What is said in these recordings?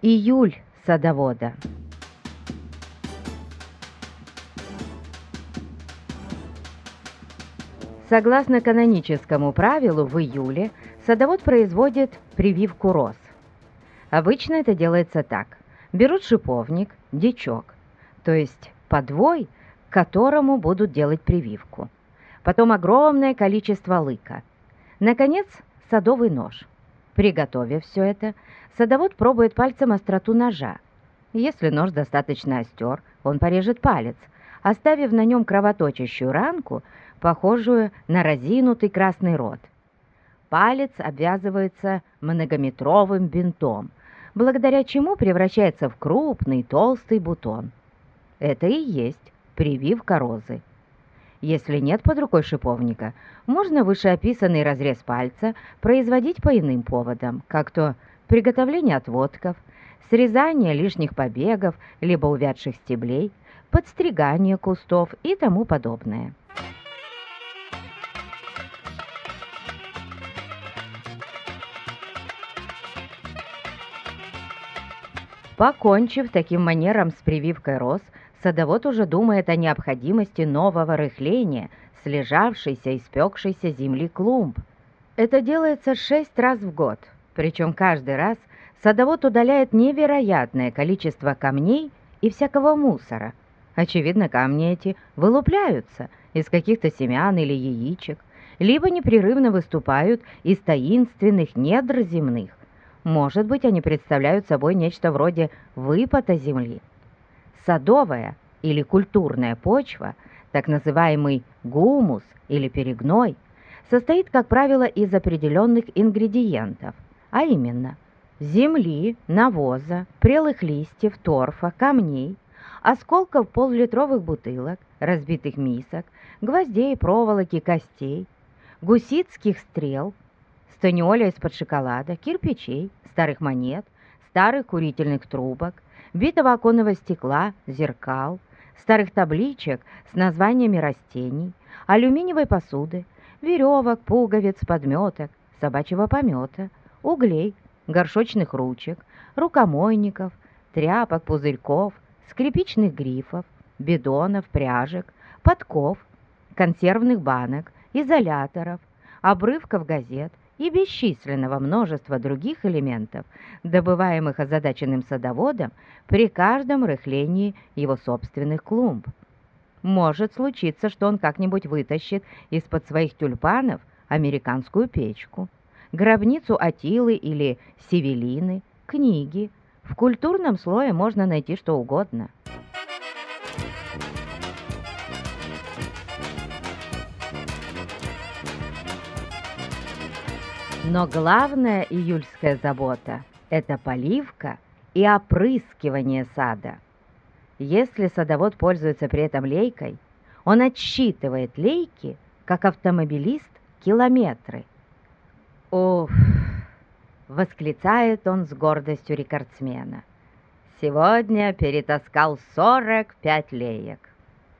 Июль садовода. Согласно каноническому правилу, в июле садовод производит прививку роз. Обычно это делается так. Берут шиповник, дичок, то есть подвой, к которому будут делать прививку. Потом огромное количество лыка. Наконец, садовый нож. Приготовив все это, Садовод пробует пальцем остроту ножа. Если нож достаточно остер, он порежет палец, оставив на нем кровоточащую ранку, похожую на разинутый красный рот. Палец обвязывается многометровым бинтом, благодаря чему превращается в крупный толстый бутон. Это и есть прививка розы. Если нет под рукой шиповника, можно вышеописанный разрез пальца производить по иным поводам, как то приготовление отводков, срезание лишних побегов либо увядших стеблей, подстригание кустов и тому подобное. Покончив таким манером с прививкой роз, садовод уже думает о необходимости нового рыхления слежавшейся и спекшейся земли клумб. Это делается шесть раз в год – причем каждый раз садовод удаляет невероятное количество камней и всякого мусора. Очевидно, камни эти вылупляются из каких-то семян или яичек, либо непрерывно выступают из таинственных недр земных. Может быть, они представляют собой нечто вроде выпада земли. Садовая или культурная почва, так называемый гумус или перегной, состоит, как правило, из определенных ингредиентов – а именно земли, навоза, прелых листьев, торфа, камней, осколков поллитровых бутылок, разбитых мисок, гвоздей, проволоки, костей, гусицких стрел, станиоля из-под шоколада, кирпичей, старых монет, старых курительных трубок, битого оконного стекла, зеркал, старых табличек с названиями растений, алюминиевой посуды, веревок, пуговиц, подметок, собачьего помета, углей, горшочных ручек, рукомойников, тряпок, пузырьков, скрипичных грифов, бидонов, пряжек, подков, консервных банок, изоляторов, обрывков газет и бесчисленного множества других элементов, добываемых озадаченным садоводом при каждом рыхлении его собственных клумб. Может случиться, что он как-нибудь вытащит из-под своих тюльпанов американскую печку гробницу Атилы или Севелины, книги. В культурном слое можно найти что угодно. Но главная июльская забота – это поливка и опрыскивание сада. Если садовод пользуется при этом лейкой, он отсчитывает лейки, как автомобилист, километры – «Уф!» — восклицает он с гордостью рекордсмена. «Сегодня перетаскал 45 леек.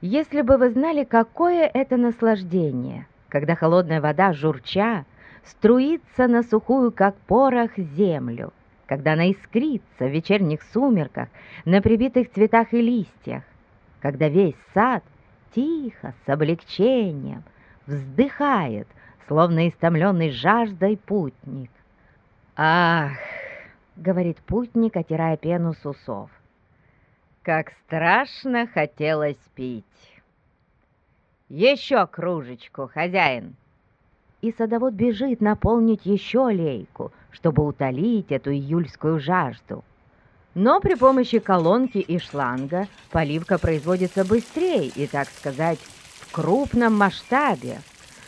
Если бы вы знали, какое это наслаждение, когда холодная вода, журча, струится на сухую, как порох, землю, когда она искрится в вечерних сумерках на прибитых цветах и листьях, когда весь сад тихо, с облегчением, вздыхает — словно истомленный жаждой путник. «Ах!» — говорит путник, отирая пену с усов. «Как страшно хотелось пить!» «Еще кружечку, хозяин!» И садовод бежит наполнить еще лейку, чтобы утолить эту июльскую жажду. Но при помощи колонки и шланга поливка производится быстрее и, так сказать, в крупном масштабе.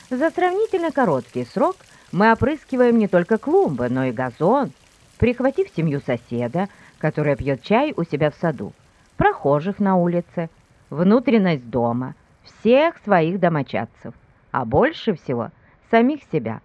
За сравнительно короткий срок мы опрыскиваем не только клумбы, но и газон, прихватив семью соседа, которая пьет чай у себя в саду, прохожих на улице, внутренность дома, всех своих домочадцев, а больше всего самих себя.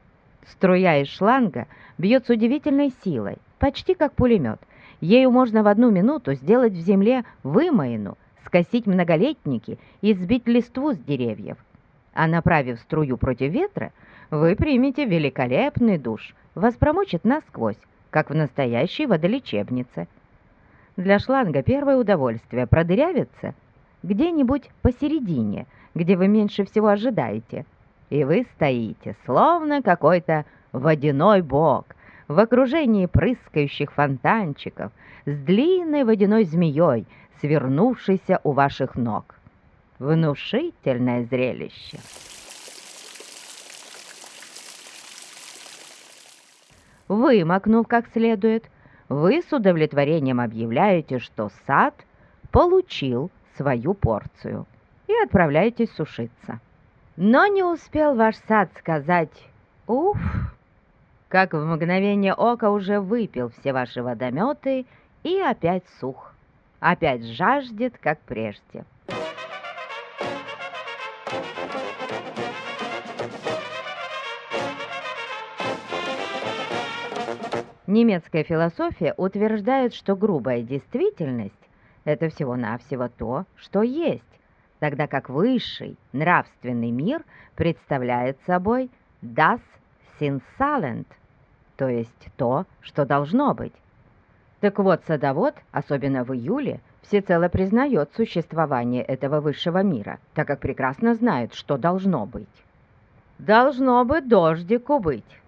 Струя из шланга бьет с удивительной силой, почти как пулемет. Ею можно в одну минуту сделать в земле вымоину, скосить многолетники и сбить листву с деревьев – а направив струю против ветра, вы примете великолепный душ, вас промочит насквозь, как в настоящей водолечебнице. Для шланга первое удовольствие продырявится где-нибудь посередине, где вы меньше всего ожидаете. И вы стоите, словно какой-то водяной бог, в окружении прыскающих фонтанчиков, с длинной водяной змеей, свернувшейся у ваших ног. Внушительное зрелище. Вымокнув как следует, вы с удовлетворением объявляете, что сад получил свою порцию и отправляетесь сушиться. Но не успел ваш сад сказать «Уф!», как в мгновение ока уже выпил все ваши водометы и опять сух, опять жаждет, как прежде. Немецкая философия утверждает, что грубая действительность – это всего-навсего то, что есть, тогда как высший нравственный мир представляет собой das Sinnsalent, то есть то, что должно быть. Так вот, садовод, особенно в июле, всецело признает существование этого высшего мира, так как прекрасно знает, что должно быть. «Должно бы дождику быть»,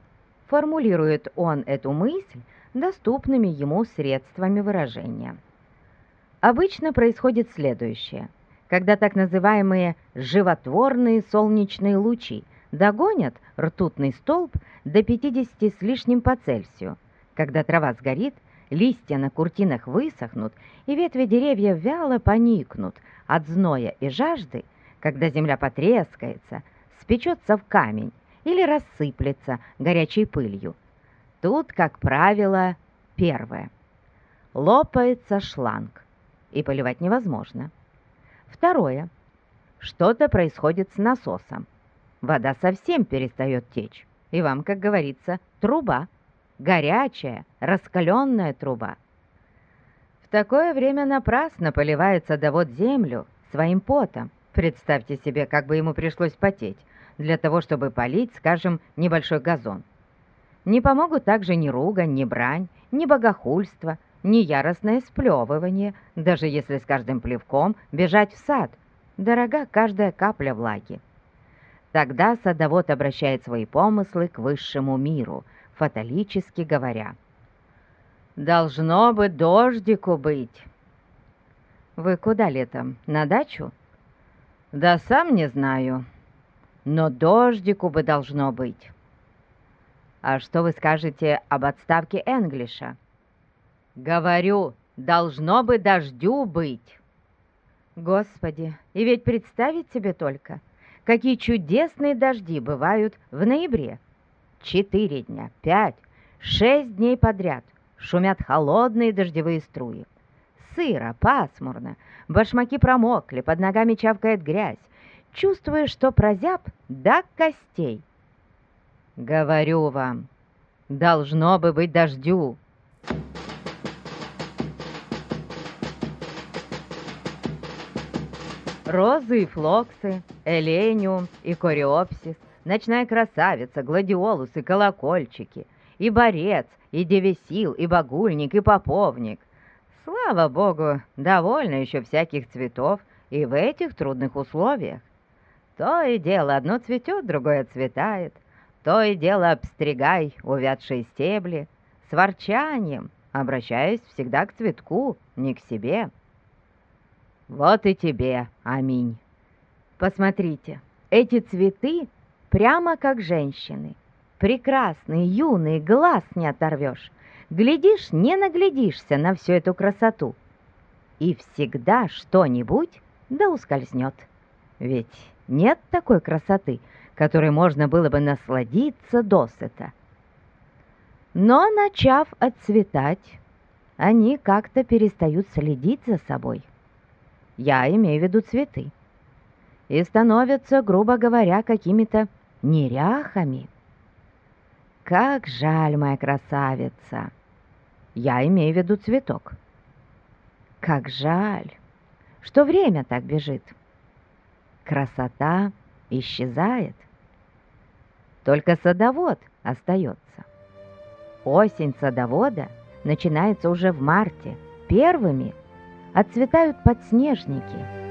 формулирует он эту мысль доступными ему средствами выражения. Обычно происходит следующее. Когда так называемые «животворные солнечные лучи» догонят ртутный столб до 50 с лишним по Цельсию, когда трава сгорит, листья на куртинах высохнут и ветви деревьев вяло поникнут от зноя и жажды, когда земля потрескается, спечется в камень или рассыплется горячей пылью. Тут, как правило, первое. Лопается шланг, и поливать невозможно. Второе. Что-то происходит с насосом. Вода совсем перестает течь, и вам, как говорится, труба. Горячая, раскаленная труба. В такое время напрасно поливает садовод землю своим потом. Представьте себе, как бы ему пришлось потеть, для того, чтобы полить, скажем, небольшой газон. Не помогут также ни ругань, ни брань, ни богохульство, ни яростное сплевывание, даже если с каждым плевком бежать в сад. Дорога каждая капля влаги. Тогда садовод обращает свои помыслы к высшему миру, фаталически говоря. «Должно бы дождику быть». «Вы куда летом? На дачу?» «Да сам не знаю но дождику бы должно быть. А что вы скажете об отставке Энглиша? Говорю, должно бы дождю быть. Господи, и ведь представить себе только, какие чудесные дожди бывают в ноябре. Четыре дня, пять, шесть дней подряд шумят холодные дождевые струи. Сыро, пасмурно, башмаки промокли, под ногами чавкает грязь, чувствуя, что прозяб до костей. «Говорю вам, должно бы быть дождю». Розы и флоксы, элениум и кориопсис, ночная красавица, гладиолусы, колокольчики, и борец, и девесил, и багульник, и поповник. Слава богу, довольно еще всяких цветов и в этих трудных условиях. То и дело одно цветет, другое отцветает. То и дело обстригай увядшие стебли. С ворчанием, обращаясь всегда к цветку, не к себе. Вот и тебе, аминь. Посмотрите, эти цветы прямо как женщины. Прекрасные, юные, глаз не оторвешь. Глядишь, не наглядишься на всю эту красоту. И всегда что-нибудь да ускользнет. Ведь нет такой красоты, которой можно было бы насладиться досыта. Но, начав отцветать, они как-то перестают следить за собой. Я имею в виду цветы. И становятся, грубо говоря, какими-то неряхами. Как жаль, моя красавица! Я имею в виду цветок. Как жаль, что время так бежит красота исчезает. Только садовод остается. Осень садовода начинается уже в марте, Первыми отцветают подснежники –